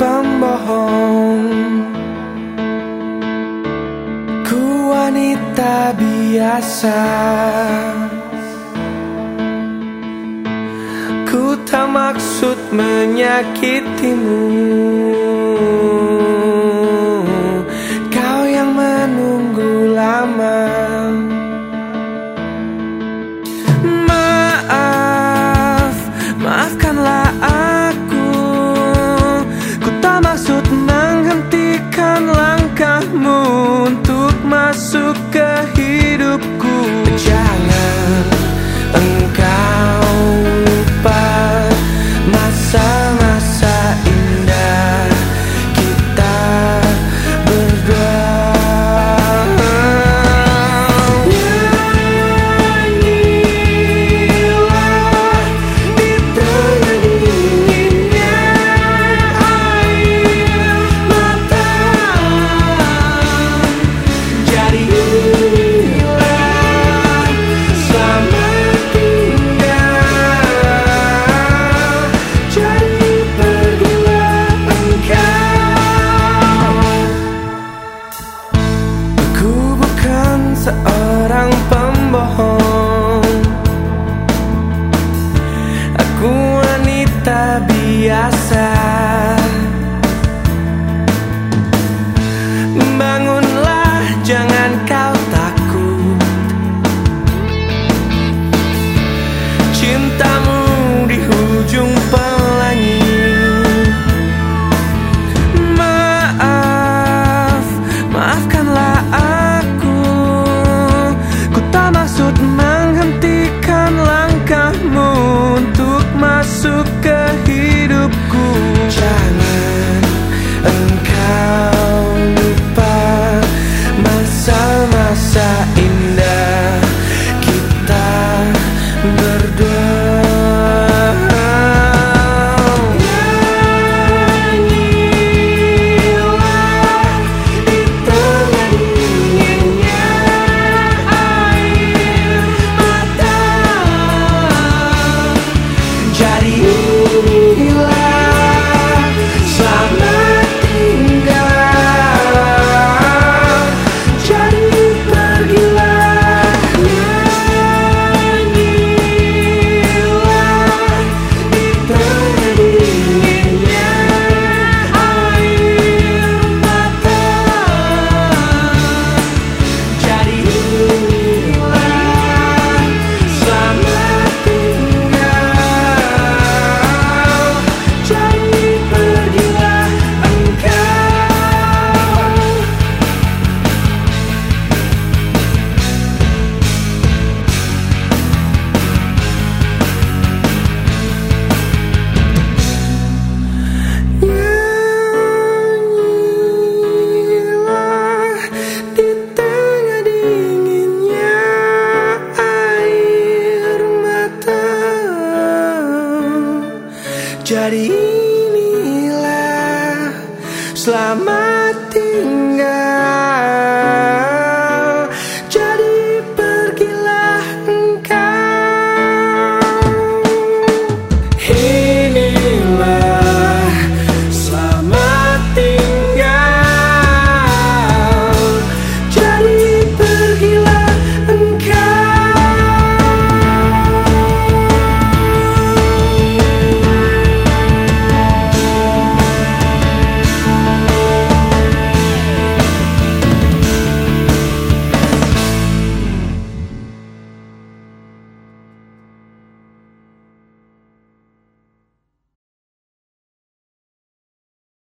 pembohong Ku wanita biasa. Ku tak maksud menyakitimu. masuk ke hidupku. tak biasa Jadi inilah selama